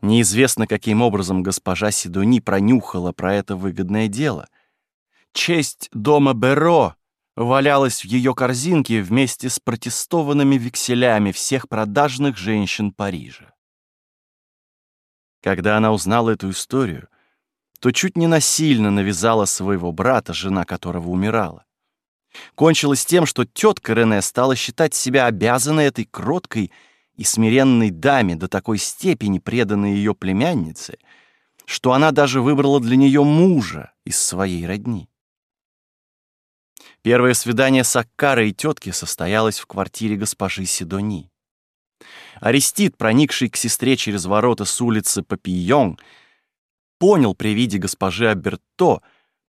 Неизвестно, каким образом госпожа Сидони пронюхала про это выгодное дело. Честь дома Беро валялась в ее корзинке вместе с протестованными векселями всех продажных женщин Парижа. Когда она узнала эту историю, то чуть не насильно навязала своего брата, жена которого умирала. Кончилось тем, что тетка Рене стала считать себя обязанной этой кроткой и смиренной даме до такой степени преданной ее племяннице, что она даже выбрала для нее мужа из своей родни. Первое свидание с Аккарой и тетки состоялось в квартире госпожи Сидони. Арестит, проникший к сестре через ворота с улицы Папийон, понял при виде госпожи Аберто,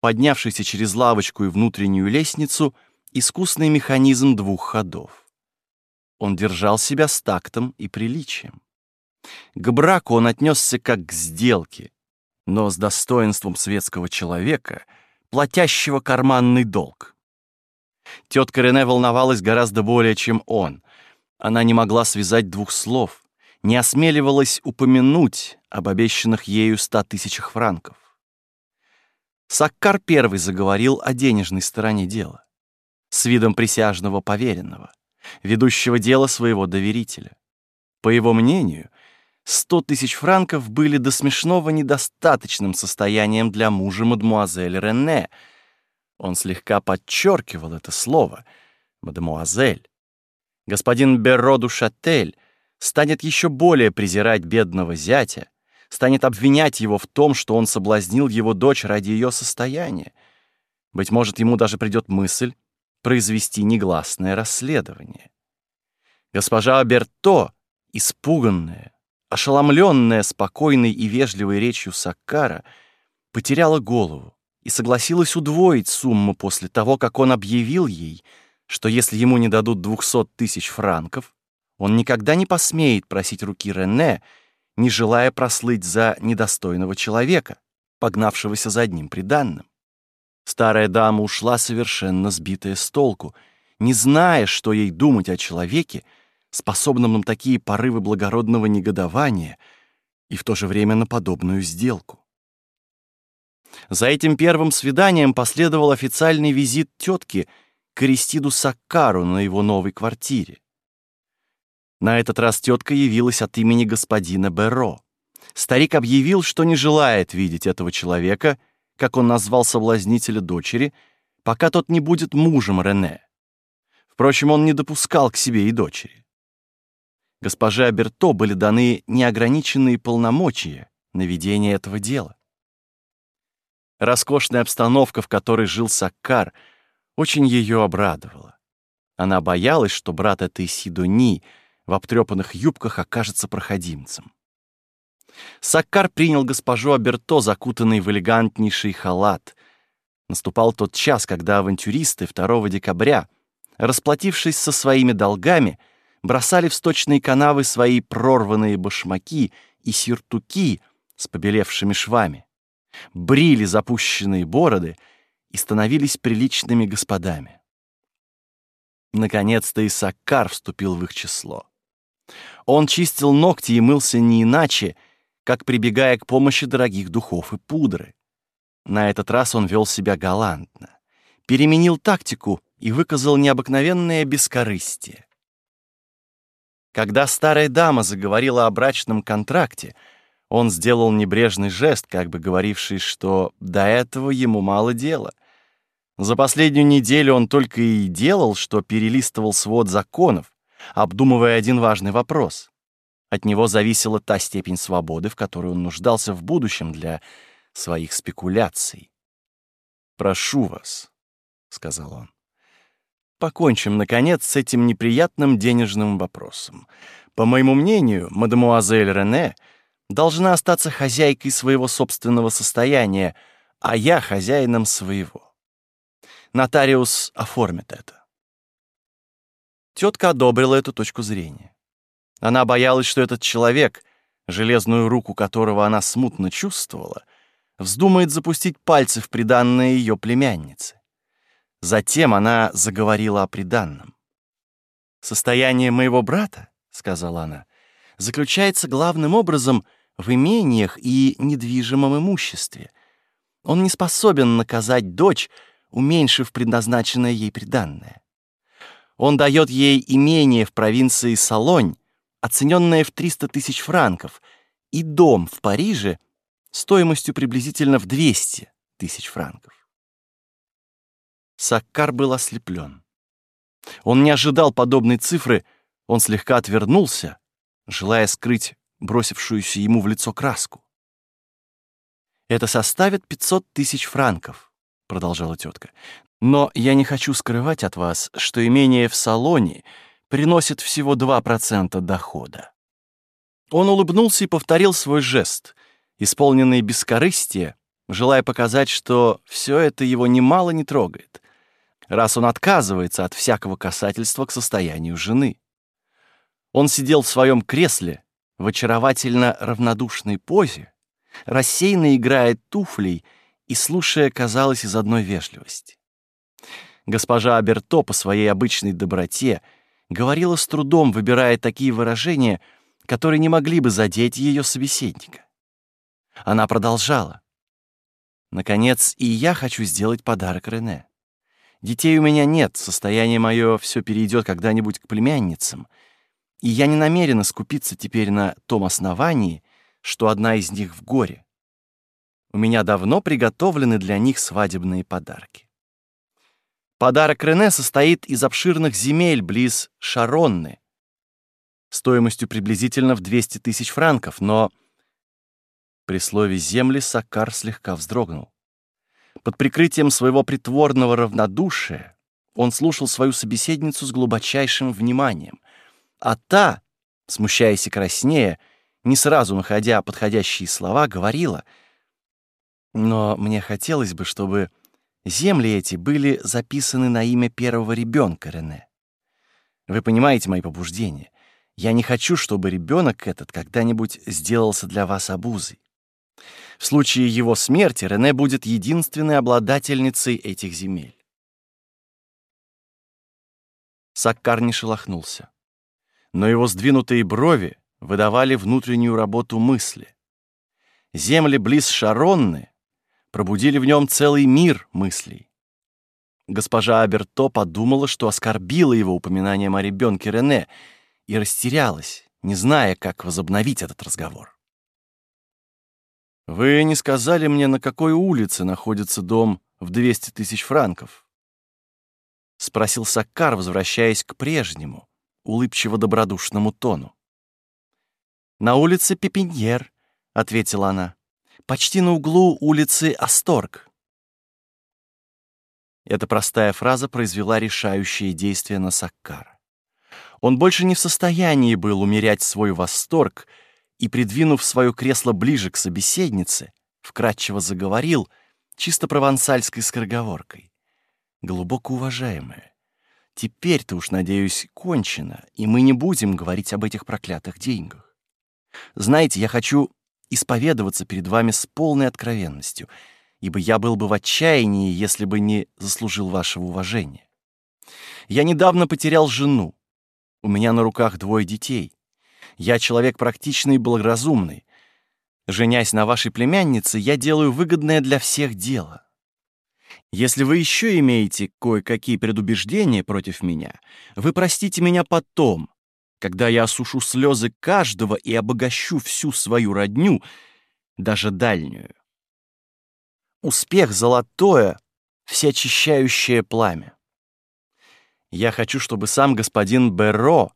поднявшейся через лавочку и внутреннюю лестницу, искусный механизм двух ходов. Он держал себя с тактом и приличием. К браку он отнесся как к сделке, но с достоинством светского человека, платящего карманный долг. Тетка Рене волновалась гораздо более, чем он. Она не могла связать двух слов, не осмеливалась упомянуть об обещанных ею ста тысячах франков. Саккар первый заговорил о денежной стороне дела, с видом присяжного поверенного, ведущего дело своего доверителя. По его мнению, сто тысяч франков были до смешного недостаточным состоянием для мужа мадмуазель Рене — он слегка подчеркивал это слово «мадемуазель». Господин Берроду Шатель станет еще более презирать бедного зятя, станет обвинять его в том, что он соблазнил его дочь ради ее состояния. Быть может, ему даже придет мысль произвести негласное расследование. Госпожа Берто, испуганная, ошеломленная спокойной и вежливой речью Саккара, потеряла голову и согласилась удвоить сумму после того, как он объявил ей, что если ему не дадут 200 тысяч франков, он никогда не посмеет просить руки Рене, не желая прослыть за недостойного человека, погнавшегося за одним приданным. Старая дама ушла совершенно сбитая с толку, не зная, что ей думать о человеке, способном на такие порывы благородного негодования и в то же время на подобную сделку. За этим первым свиданием последовал официальный визит тетки к Аристиду Саккару на его новой квартире. На этот раз тетка явилась от имени господина Берро. Старик объявил, что не желает видеть этого человека, как он назвал соблазнителя дочери, пока тот не будет мужем Рене. Впрочем, он не допускал к себе и дочери. Госпоже Аберто были даны неограниченные полномочия на ведение этого дела. Роскошная обстановка, в которой жил Саккар, очень ее обрадовала. Она боялась, что брат этой Сидони в обтрепанных юбках окажется проходимцем. Саккар принял госпожу Аберто, закутанный в элегантнейший халат. Наступал тот час, когда авантюристы 2 декабря, расплатившись со своими долгами, бросали в сточные канавы свои прорванные башмаки и сюртуки с побелевшими швами брили запущенные бороды и становились приличными господами. Наконец-то и Саккар вступил в их число. Он чистил ногти и мылся не иначе, как прибегая к помощи дорогих духов и пудры. На этот раз он вел себя галантно, переменил тактику и выказал необыкновенное бескорыстие. Когда старая дама заговорила о брачном контракте — он сделал небрежный жест, как бы говоривший, что до этого ему мало дела. За последнюю неделю он только и делал, что перелистывал свод законов, обдумывая один важный вопрос. От него зависела та степень свободы, в которой он нуждался в будущем для своих спекуляций. «Прошу вас», — сказал он, — «покончим, наконец, с этим неприятным денежным вопросом. По моему мнению, мадемуазель Рене — должна остаться хозяйкой своего собственного состояния, а я хозяином своего. Нотариус оформит это. Тетка одобрила эту точку зрения. Она боялась, что этот человек, железную руку которого она смутно чувствовала, вздумает запустить пальцы в приданное ее племяннице. Затем она заговорила о приданном. «Состояние моего брата, — сказала она, — заключается главным образом — в имениях и недвижимом имуществе. Он не способен наказать дочь, уменьшив предназначенное ей приданное. Он дает ей имение в провинции Солонь, оцененное в 300 тысяч франков, и дом в Париже стоимостью приблизительно в 200 тысяч франков. Саккар был ослеплен. Он не ожидал подобной цифры, он слегка отвернулся, желая скрыть бросившуюся ему в лицо краску. «Это составит 500 тысяч франков», — продолжала тетка. «Но я не хочу скрывать от вас, что имение в салоне приносит всего 2% дохода». Он улыбнулся и повторил свой жест, исполненный бескорыстия, желая показать, что все это его немало не трогает, раз он отказывается от всякого касательства к состоянию жены. Он сидел в своем кресле, в очаровательно равнодушной позе, рассеянно играя туфлей и слушая, казалось, из одной вежливости. Госпожа Аберто по своей обычной доброте говорила с трудом, выбирая такие выражения, которые не могли бы задеть ее собеседника. Она продолжала. «Наконец, и я хочу сделать подарок Рене. Детей у меня нет, состояние мое все перейдет когда-нибудь к племянницам — и я не намерена скупиться теперь на том основании, что одна из них в горе. У меня давно приготовлены для них свадебные подарки. Подарок Рене состоит из обширных земель близ Шаронны, стоимостью приблизительно в 200 тысяч франков, но при слове «земли» Сакар слегка вздрогнул. Под прикрытием своего притворного равнодушия он слушал свою собеседницу с глубочайшим вниманием, а та, смущаясь и краснея, не сразу находя подходящие слова, говорила, «Но мне хотелось бы, чтобы земли эти были записаны на имя первого ребенка Рене. Вы понимаете мои побуждения. Я не хочу, чтобы ребенок этот когда-нибудь сделался для вас обузой. В случае его смерти Рене будет единственной обладательницей этих земель. Саккар не шелохнулся но его сдвинутые брови выдавали внутреннюю работу мысли. Земли близ Шаронны пробудили в нем целый мир мыслей. Госпожа Аберто подумала, что оскорбила его упоминанием о ребенке Рене, и растерялась, не зная, как возобновить этот разговор. «Вы не сказали мне, на какой улице находится дом в 200 тысяч франков?» — спросил Саккар, возвращаясь к прежнему, улыбчиво-добродушному тону. «На улице Пепеньер», — ответила она, — «почти на углу улицы Асторг». Эта простая фраза произвела решающее действие на Саккара. Он больше не в состоянии был умерять свой восторг и, придвинув свое кресло ближе к собеседнице, вкратчиво заговорил чисто провансальской скороговоркой. «Глубоко уважаемая, Теперь-то уж, надеюсь, кончено, и мы не будем говорить об этих проклятых деньгах. Знаете, я хочу исповедоваться перед вами с полной откровенностью, ибо я был бы в отчаянии, если бы не заслужил вашего уважения. Я недавно потерял жену. У меня на руках двое детей. Я человек практичный и благоразумный. Женясь на вашей племяннице, я делаю выгодное для всех дело. Если вы еще имеете кое-какие предубеждения против меня, вы простите меня потом, когда я осушу слезы каждого и обогащу всю свою родню, даже дальнюю. Успех золотое, всеочищающее пламя. Я хочу, чтобы сам господин Берро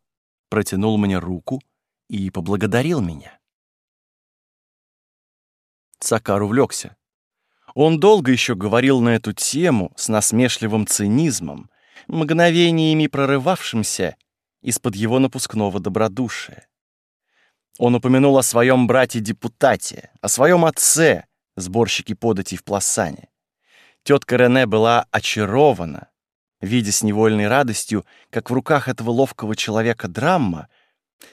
протянул мне руку и поблагодарил меня. Цакар увлекся. Он долго еще говорил на эту тему с насмешливым цинизмом, мгновениями прорывавшимся из-под его напускного добродушия. Он упомянул о своем брате-депутате, о своем отце, сборщике податей в Пласане. Тетка Рене была очарована, видя с невольной радостью, как в руках этого ловкого человека драма,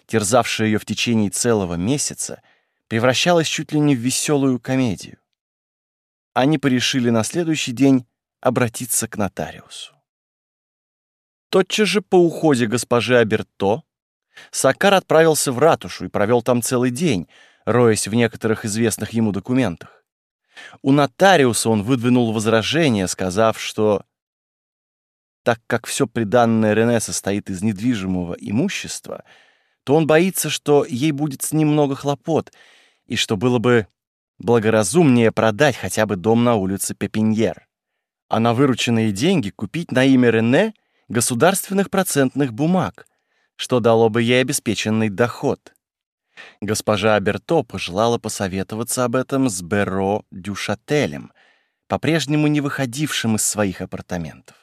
терзавшая ее в течение целого месяца, превращалась чуть ли не в веселую комедию они порешили на следующий день обратиться к нотариусу. Тотчас же по уходе госпожи Аберто Сакар отправился в ратушу и провел там целый день, роясь в некоторых известных ему документах. У нотариуса он выдвинул возражение, сказав, что так как все приданное Рене состоит из недвижимого имущества, то он боится, что ей будет с ним много хлопот, и что было бы благоразумнее продать хотя бы дом на улице Пепиньер, а на вырученные деньги купить на имя Рене государственных процентных бумаг, что дало бы ей обеспеченный доход. Госпожа Аберто пожелала посоветоваться об этом с Беро Дюшателем, по-прежнему не выходившим из своих апартаментов.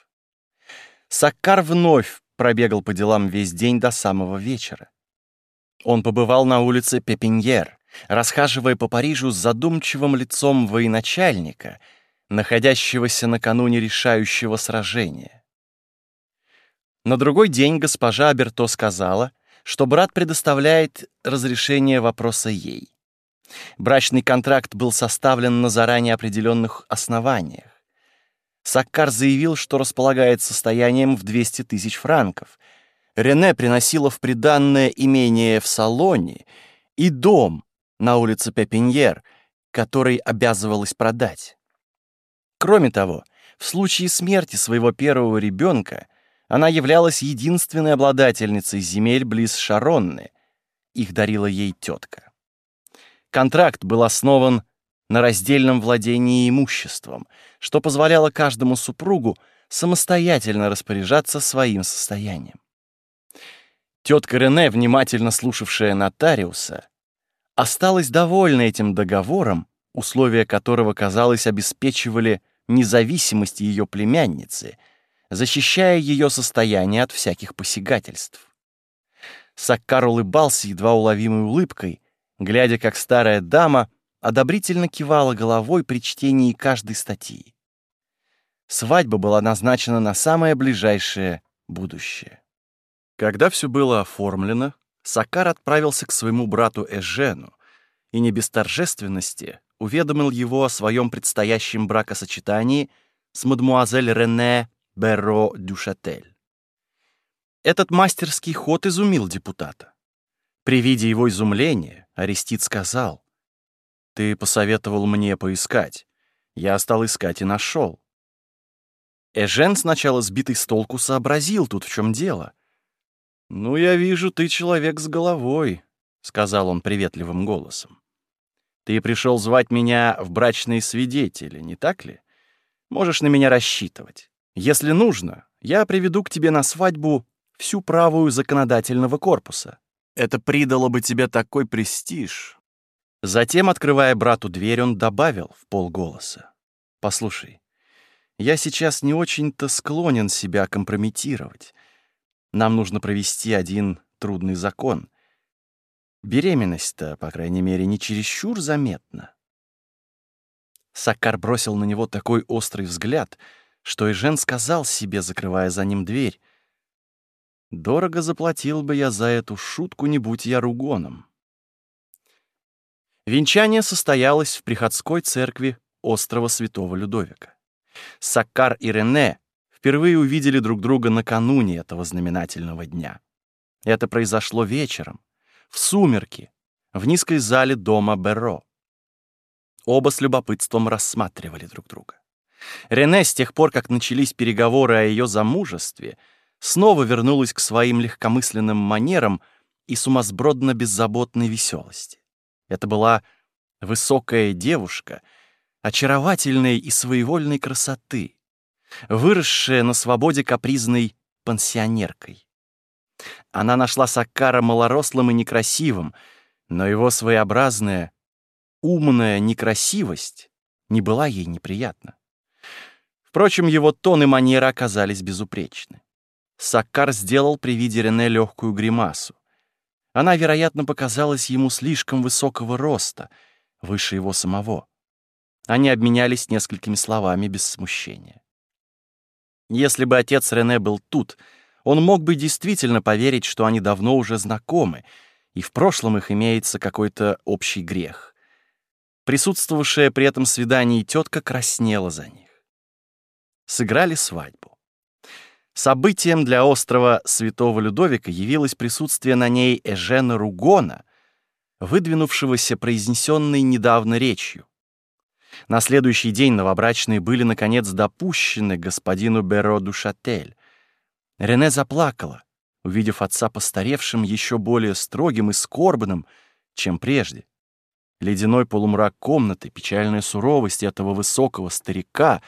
Саккар вновь пробегал по делам весь день до самого вечера. Он побывал на улице Пепиньер, расхаживая по Парижу с задумчивым лицом военачальника, находящегося накануне решающего сражения. На другой день госпожа Аберто сказала, что брат предоставляет разрешение вопроса ей. Брачный контракт был составлен на заранее определенных основаниях. Саккар заявил, что располагает состоянием в 200 тысяч франков. Рене приносила в приданное имение в Салоне и дом на улице Пепиньер, который обязывалась продать. Кроме того, в случае смерти своего первого ребенка она являлась единственной обладательницей земель близ Шаронны. Их дарила ей тетка. Контракт был основан на раздельном владении имуществом, что позволяло каждому супругу самостоятельно распоряжаться своим состоянием. Тетка Рене, внимательно слушавшая нотариуса, осталась довольна этим договором, условия которого, казалось, обеспечивали независимость ее племянницы, защищая ее состояние от всяких посягательств. Саккар улыбался едва уловимой улыбкой, глядя, как старая дама одобрительно кивала головой при чтении каждой статьи. Свадьба была назначена на самое ближайшее будущее. Когда все было оформлено, Сакар отправился к своему брату Эжену и не без торжественности уведомил его о своем предстоящем бракосочетании с мадмуазель Рене Берро Дюшатель. Этот мастерский ход изумил депутата. При виде его изумления Арестит сказал, «Ты посоветовал мне поискать. Я стал искать и нашел». Эжен, сначала сбитый с толку, сообразил тут, в чем дело — «Ну, я вижу, ты человек с головой», — сказал он приветливым голосом. «Ты пришел звать меня в брачные свидетели, не так ли? Можешь на меня рассчитывать. Если нужно, я приведу к тебе на свадьбу всю правую законодательного корпуса. Это придало бы тебе такой престиж». Затем, открывая брату дверь, он добавил в полголоса. «Послушай, я сейчас не очень-то склонен себя компрометировать. Нам нужно провести один трудный закон. Беременность-то, по крайней мере, не чересчур заметна. Саккар бросил на него такой острый взгляд, что и Жен сказал себе, закрывая за ним дверь, «Дорого заплатил бы я за эту шутку, не будь я ругоном». Венчание состоялось в приходской церкви острова Святого Людовика. Саккар и Рене впервые увидели друг друга накануне этого знаменательного дня. Это произошло вечером, в сумерки, в низкой зале дома Берро. Оба с любопытством рассматривали друг друга. Рене с тех пор, как начались переговоры о ее замужестве, снова вернулась к своим легкомысленным манерам и сумасбродно-беззаботной веселости. Это была высокая девушка, очаровательной и своевольной красоты, выросшая на свободе капризной пансионеркой. Она нашла Саккара малорослым и некрасивым, но его своеобразная, умная некрасивость не была ей неприятна. Впрочем, его тон и манера оказались безупречны. Саккар сделал при виде Рене легкую гримасу. Она, вероятно, показалась ему слишком высокого роста, выше его самого. Они обменялись несколькими словами без смущения. Если бы отец Рене был тут, он мог бы действительно поверить, что они давно уже знакомы, и в прошлом их имеется какой-то общий грех. Присутствовавшая при этом свидании тетка краснела за них. Сыграли свадьбу. Событием для острова Святого Людовика явилось присутствие на ней Эжена Ругона, выдвинувшегося произнесенной недавно речью. На следующий день новобрачные были, наконец, допущены господину Беро Душатель. Рене заплакала, увидев отца постаревшим, еще более строгим и скорбным, чем прежде. Ледяной полумрак комнаты, печальная суровость этого высокого старика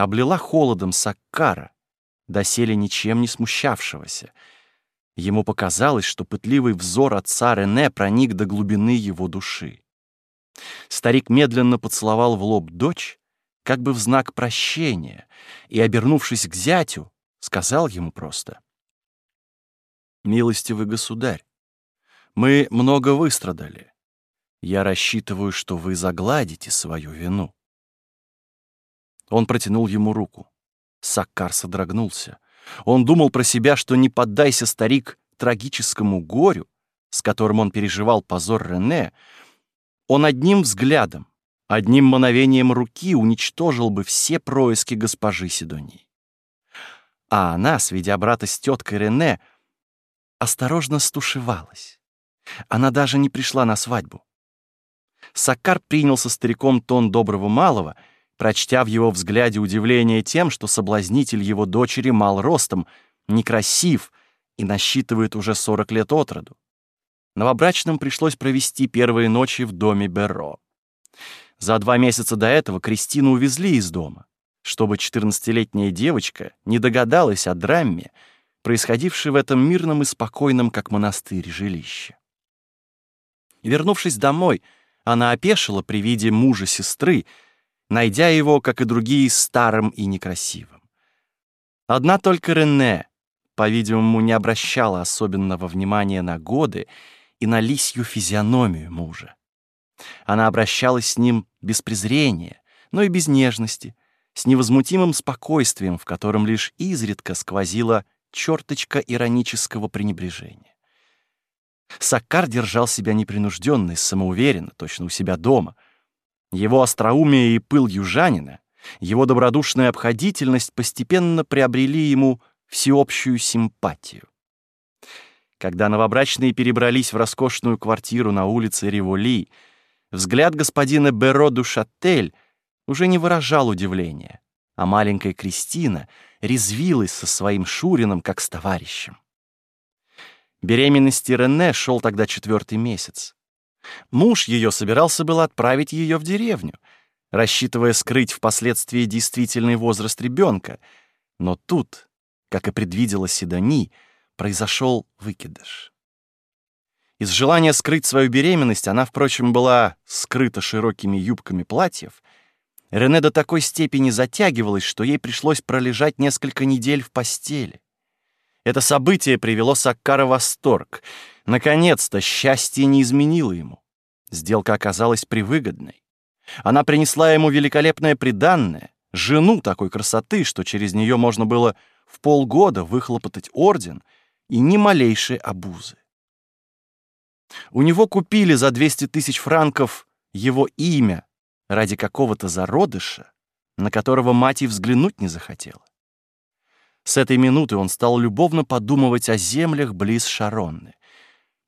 облила холодом Саккара, доселе ничем не смущавшегося. Ему показалось, что пытливый взор отца Рене проник до глубины его души. Старик медленно поцеловал в лоб дочь, как бы в знак прощения, и, обернувшись к зятю, сказал ему просто. «Милостивый государь, мы много выстрадали. Я рассчитываю, что вы загладите свою вину». Он протянул ему руку. Саккар содрогнулся. Он думал про себя, что не поддайся старик трагическому горю, с которым он переживал позор Рене, он одним взглядом, одним мановением руки уничтожил бы все происки госпожи Сидонии. А она, сведя брата с теткой Рене, осторожно стушевалась. Она даже не пришла на свадьбу. Саккар принял со стариком тон доброго малого, прочтя в его взгляде удивление тем, что соблазнитель его дочери мал ростом, некрасив и насчитывает уже 40 лет от роду. Новобрачным пришлось провести первые ночи в доме Берро. За два месяца до этого Кристину увезли из дома, чтобы 14-летняя девочка не догадалась о драме, происходившей в этом мирном и спокойном, как монастырь, жилище. Вернувшись домой, она опешила при виде мужа сестры, найдя его, как и другие, старым и некрасивым. Одна только Рене, по-видимому, не обращала особенного внимания на годы и на лисью физиономию мужа. Она обращалась с ним без презрения, но и без нежности, с невозмутимым спокойствием, в котором лишь изредка сквозила черточка иронического пренебрежения. Саккар держал себя непринужденно и самоуверенно, точно у себя дома. Его остроумие и пыл южанина, его добродушная обходительность постепенно приобрели ему всеобщую симпатию. Когда новобрачные перебрались в роскошную квартиру на улице Револи, взгляд господина Беро Душатель уже не выражал удивления, а маленькая Кристина резвилась со своим Шурином как с товарищем. Беременности Рене шел тогда четвертый месяц. Муж ее собирался было отправить ее в деревню, рассчитывая скрыть впоследствии действительный возраст ребенка, но тут, как и предвидела Седони, произошел выкидыш. Из желания скрыть свою беременность она, впрочем, была скрыта широкими юбками платьев. Рене до такой степени затягивалась, что ей пришлось пролежать несколько недель в постели. Это событие привело Саккара в восторг. Наконец-то счастье не изменило ему. Сделка оказалась привыгодной. Она принесла ему великолепное приданное, жену такой красоты, что через нее можно было в полгода выхлопотать орден — и ни малейшей обузы. У него купили за 200 тысяч франков его имя ради какого-то зародыша, на которого мать и взглянуть не захотела. С этой минуты он стал любовно подумывать о землях близ Шаронны.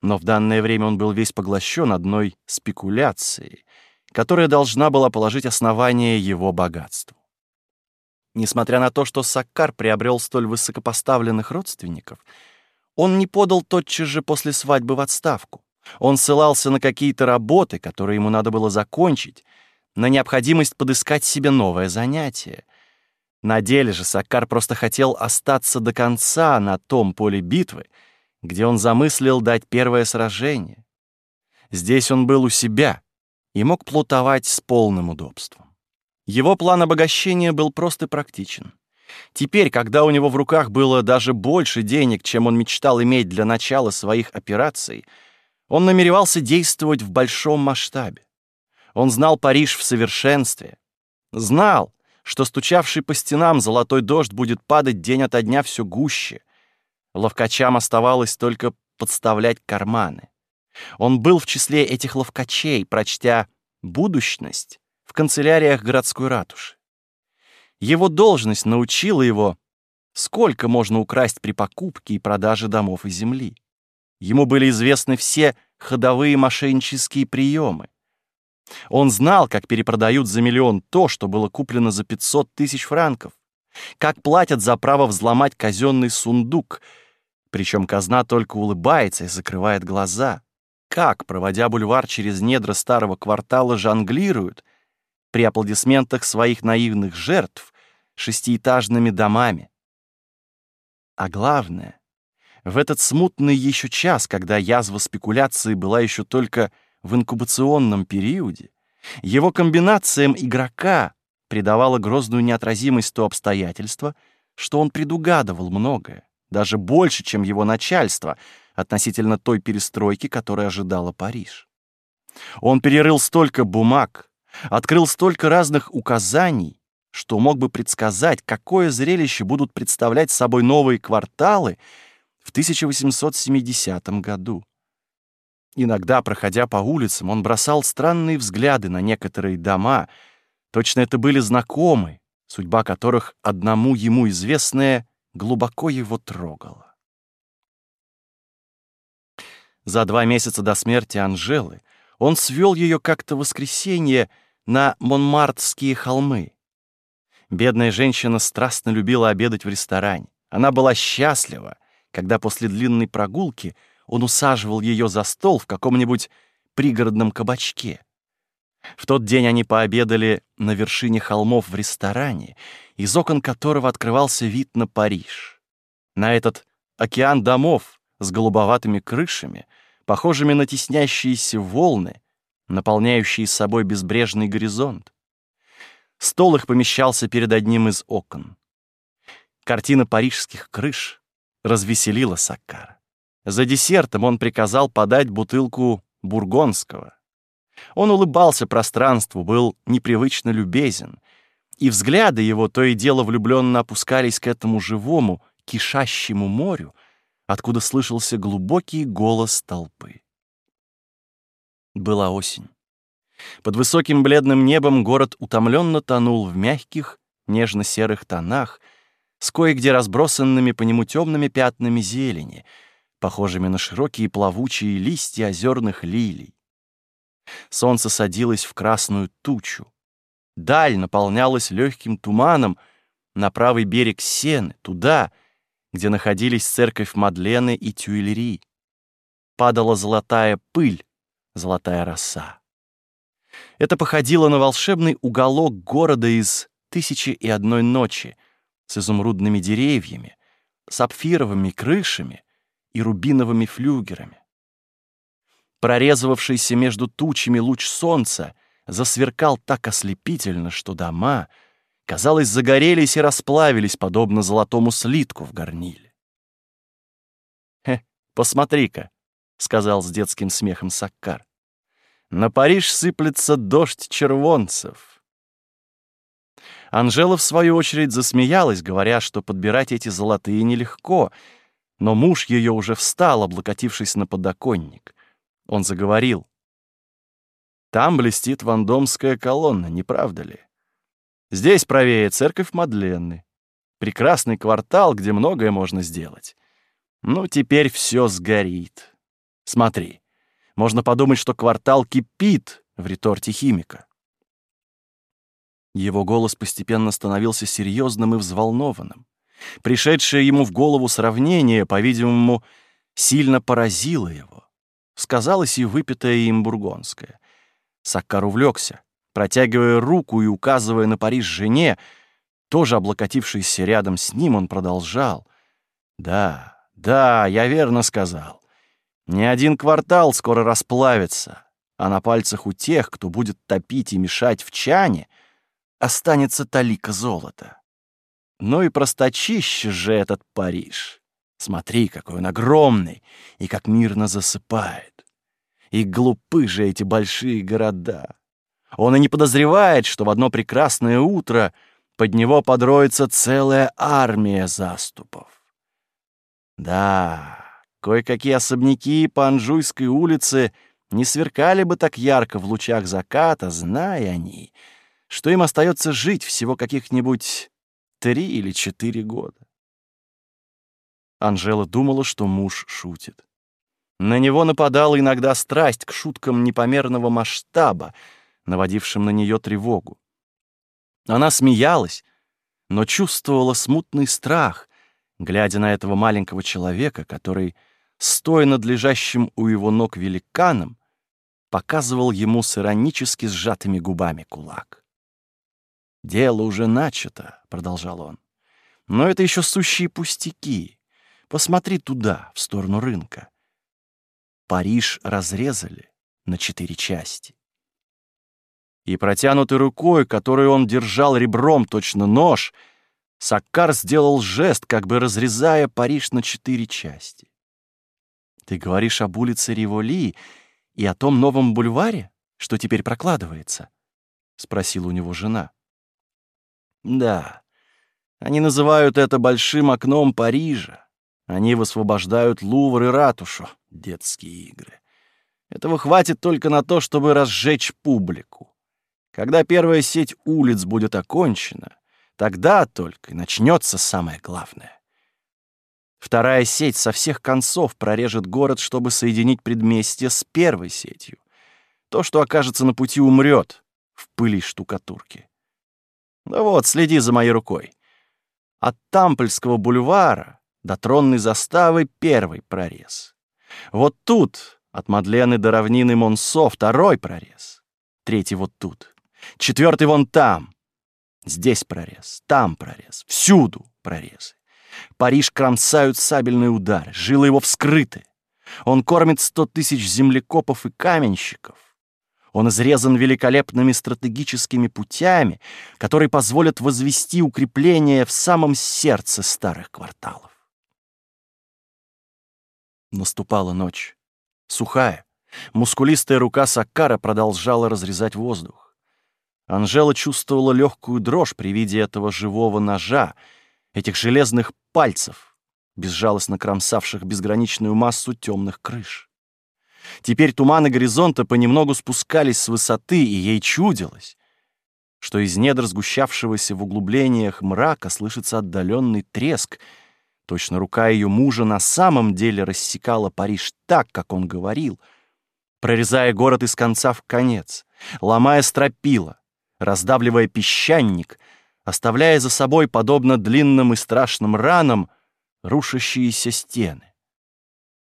Но в данное время он был весь поглощен одной спекуляцией, которая должна была положить основание его богатству. Несмотря на то, что Саккар приобрел столь высокопоставленных родственников — он не подал тотчас же после свадьбы в отставку. Он ссылался на какие-то работы, которые ему надо было закончить, на необходимость подыскать себе новое занятие. На деле же Саккар просто хотел остаться до конца на том поле битвы, где он замыслил дать первое сражение. Здесь он был у себя и мог плутовать с полным удобством. Его план обогащения был прост и практичен. Теперь, когда у него в руках было даже больше денег, чем он мечтал иметь для начала своих операций, он намеревался действовать в большом масштабе. Он знал Париж в совершенстве. Знал, что стучавший по стенам золотой дождь будет падать день ото дня все гуще. Ловкачам оставалось только подставлять карманы. Он был в числе этих ловкачей, прочтя «будущность» в канцеляриях городской ратуши. Его должность научила его, сколько можно украсть при покупке и продаже домов и земли. Ему были известны все ходовые мошеннические приемы. Он знал, как перепродают за миллион то, что было куплено за 500 тысяч франков, как платят за право взломать казенный сундук, причем казна только улыбается и закрывает глаза, как, проводя бульвар через недра старого квартала, жонглируют при аплодисментах своих наивных жертв шестиэтажными домами. А главное, в этот смутный еще час, когда язва спекуляции была еще только в инкубационном периоде, его комбинациям игрока придавала грозную неотразимость то обстоятельство, что он предугадывал многое, даже больше, чем его начальство, относительно той перестройки, которая ожидала Париж. Он перерыл столько бумаг, открыл столько разных указаний, что мог бы предсказать, какое зрелище будут представлять собой новые кварталы в 1870 году. Иногда, проходя по улицам, он бросал странные взгляды на некоторые дома, точно это были знакомые, судьба которых одному ему известная глубоко его трогала. За два месяца до смерти Анжелы он свел ее как-то воскресенье на Монмартские холмы. Бедная женщина страстно любила обедать в ресторане. Она была счастлива, когда после длинной прогулки он усаживал ее за стол в каком-нибудь пригородном кабачке. В тот день они пообедали на вершине холмов в ресторане, из окон которого открывался вид на Париж. На этот океан домов с голубоватыми крышами, похожими на теснящиеся волны, наполняющие собой безбрежный горизонт. Стол их помещался перед одним из окон. Картина парижских крыш развеселила Саккара. За десертом он приказал подать бутылку бургонского. Он улыбался пространству, был непривычно любезен, и взгляды его то и дело влюбленно опускались к этому живому, кишащему морю, откуда слышался глубокий голос толпы. Была осень. Под высоким бледным небом город утомленно тонул в мягких, нежно-серых тонах, с кое-где разбросанными по нему темными пятнами зелени, похожими на широкие плавучие листья озерных лилий. Солнце садилось в красную тучу. Даль наполнялась легким туманом на правый берег Сены, туда, где находились церковь Мадлены и Тюильри. Падала золотая пыль, золотая роса. Это походило на волшебный уголок города из «Тысячи и одной ночи» с изумрудными деревьями, сапфировыми крышами и рубиновыми флюгерами. Прорезывавшийся между тучами луч солнца засверкал так ослепительно, что дома, казалось, загорелись и расплавились, подобно золотому слитку в горниле. «Хе, посмотри-ка», — сказал с детским смехом Саккар. «На Париж сыплется дождь червонцев». Анжела, в свою очередь, засмеялась, говоря, что подбирать эти золотые нелегко, но муж ее уже встал, облокотившись на подоконник — он заговорил. «Там блестит вандомская колонна, не правда ли? Здесь правее церковь Мадленны. Прекрасный квартал, где многое можно сделать. Ну, теперь все сгорит. Смотри, можно подумать, что квартал кипит в реторте химика». Его голос постепенно становился серьезным и взволнованным. Пришедшее ему в голову сравнение, по-видимому, сильно поразило его сказалось и выпитое им бургонское. Саккар увлекся, протягивая руку и указывая на Париж жене, тоже облокотившийся рядом с ним, он продолжал. «Да, да, я верно сказал. Ни один квартал скоро расплавится, а на пальцах у тех, кто будет топить и мешать в чане, останется талика золота. Ну и простачище же этот Париж. Смотри, какой он огромный и как мирно засыпает. И глупы же эти большие города. Он и не подозревает, что в одно прекрасное утро под него подроется целая армия заступов. Да, кое-какие особняки по Анжуйской улице не сверкали бы так ярко в лучах заката, зная они, что им остается жить всего каких-нибудь три или четыре года. Анжела думала, что муж шутит. На него нападала иногда страсть к шуткам непомерного масштаба, наводившим на нее тревогу. Она смеялась, но чувствовала смутный страх, глядя на этого маленького человека, который, стоя над лежащим у его ног великаном, показывал ему с иронически сжатыми губами кулак. «Дело уже начато», — продолжал он. «Но это еще сущие пустяки. Посмотри туда, в сторону рынка. Париж разрезали на четыре части. И протянутой рукой, которую он держал ребром точно нож, Саккар сделал жест, как бы разрезая Париж на четыре части. «Ты говоришь об улице Риволи и о том новом бульваре, что теперь прокладывается?» — спросила у него жена. «Да, они называют это большим окном Парижа. Они высвобождают Лувр и ратушу, детские игры. Этого хватит только на то, чтобы разжечь публику. Когда первая сеть улиц будет окончена, тогда только и начнется самое главное. Вторая сеть со всех концов прорежет город, чтобы соединить предместье с первой сетью. То, что окажется на пути, умрет в пыли штукатурки. Да вот, следи за моей рукой. От Тампольского бульвара до тронной заставы первый прорез. Вот тут, от Мадлены до равнины Монсо, второй прорез. Третий вот тут. Четвертый вон там. Здесь прорез, там прорез, всюду прорезы. Париж кромсают сабельные удары, жилы его вскрыты. Он кормит сто тысяч землекопов и каменщиков. Он изрезан великолепными стратегическими путями, которые позволят возвести укрепления в самом сердце старых кварталов. Наступала ночь. Сухая, мускулистая рука Саккара продолжала разрезать воздух. Анжела чувствовала легкую дрожь при виде этого живого ножа, этих железных пальцев, безжалостно кромсавших безграничную массу темных крыш. Теперь туманы горизонта понемногу спускались с высоты, и ей чудилось, что из недр сгущавшегося в углублениях мрака слышится отдаленный треск — Точно рука ее мужа на самом деле рассекала Париж так, как он говорил, прорезая город из конца в конец, ломая стропила, раздавливая песчаник, оставляя за собой, подобно длинным и страшным ранам, рушащиеся стены.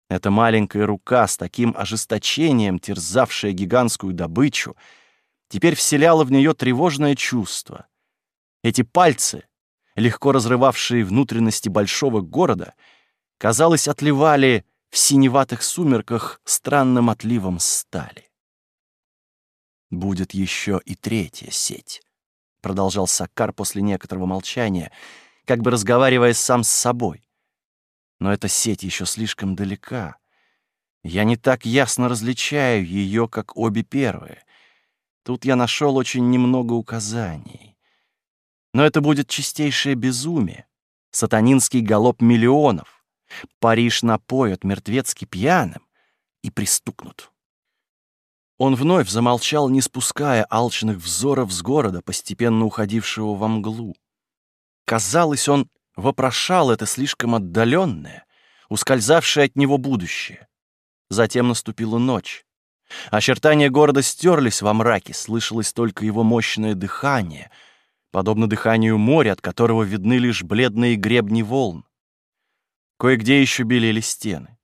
Эта маленькая рука с таким ожесточением, терзавшая гигантскую добычу, теперь вселяла в нее тревожное чувство. Эти пальцы — легко разрывавшие внутренности большого города, казалось, отливали в синеватых сумерках странным отливом стали. «Будет еще и третья сеть», — продолжал Саккар после некоторого молчания, как бы разговаривая сам с собой. «Но эта сеть еще слишком далека. Я не так ясно различаю ее, как обе первые. Тут я нашел очень немного указаний. Но это будет чистейшее безумие, сатанинский галоп миллионов. Париж напоят мертвецки пьяным и пристукнут. Он вновь замолчал, не спуская алчных взоров с города, постепенно уходившего во мглу. Казалось, он вопрошал это слишком отдаленное, ускользавшее от него будущее. Затем наступила ночь. Очертания города стерлись во мраке, слышалось только его мощное дыхание — подобно дыханию моря, от которого видны лишь бледные гребни волн. Кое-где еще белели стены.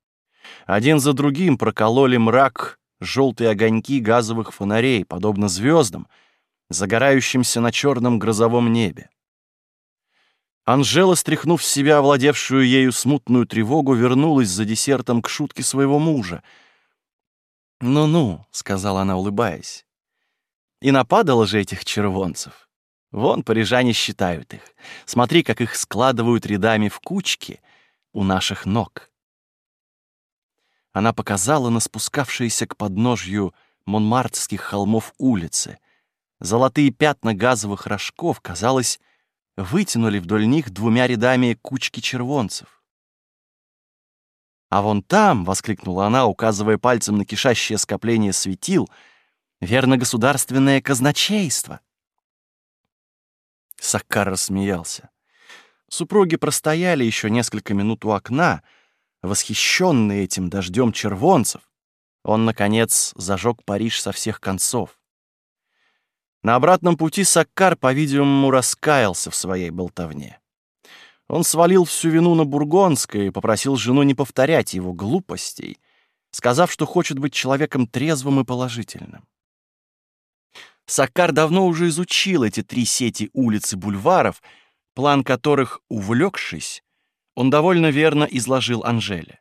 Один за другим прокололи мрак желтые огоньки газовых фонарей, подобно звездам, загорающимся на черном грозовом небе. Анжела, стряхнув с себя овладевшую ею смутную тревогу, вернулась за десертом к шутке своего мужа. «Ну-ну», — сказала она, улыбаясь, — «и нападало же этих червонцев». Вон парижане считают их. Смотри, как их складывают рядами в кучки у наших ног. Она показала на спускавшиеся к подножью Монмартских холмов улицы. Золотые пятна газовых рожков, казалось, вытянули вдоль них двумя рядами кучки червонцев. «А вон там!» — воскликнула она, указывая пальцем на кишащее скопление светил — верно государственное казначейство. Саккар рассмеялся. Супруги простояли еще несколько минут у окна, Восхищенный этим дождем червонцев, он, наконец, зажег Париж со всех концов. На обратном пути Саккар, по-видимому, раскаялся в своей болтовне. Он свалил всю вину на Бургонское и попросил жену не повторять его глупостей, сказав, что хочет быть человеком трезвым и положительным. Саккар давно уже изучил эти три сети улиц и бульваров, план которых, увлекшись, он довольно верно изложил Анжеле.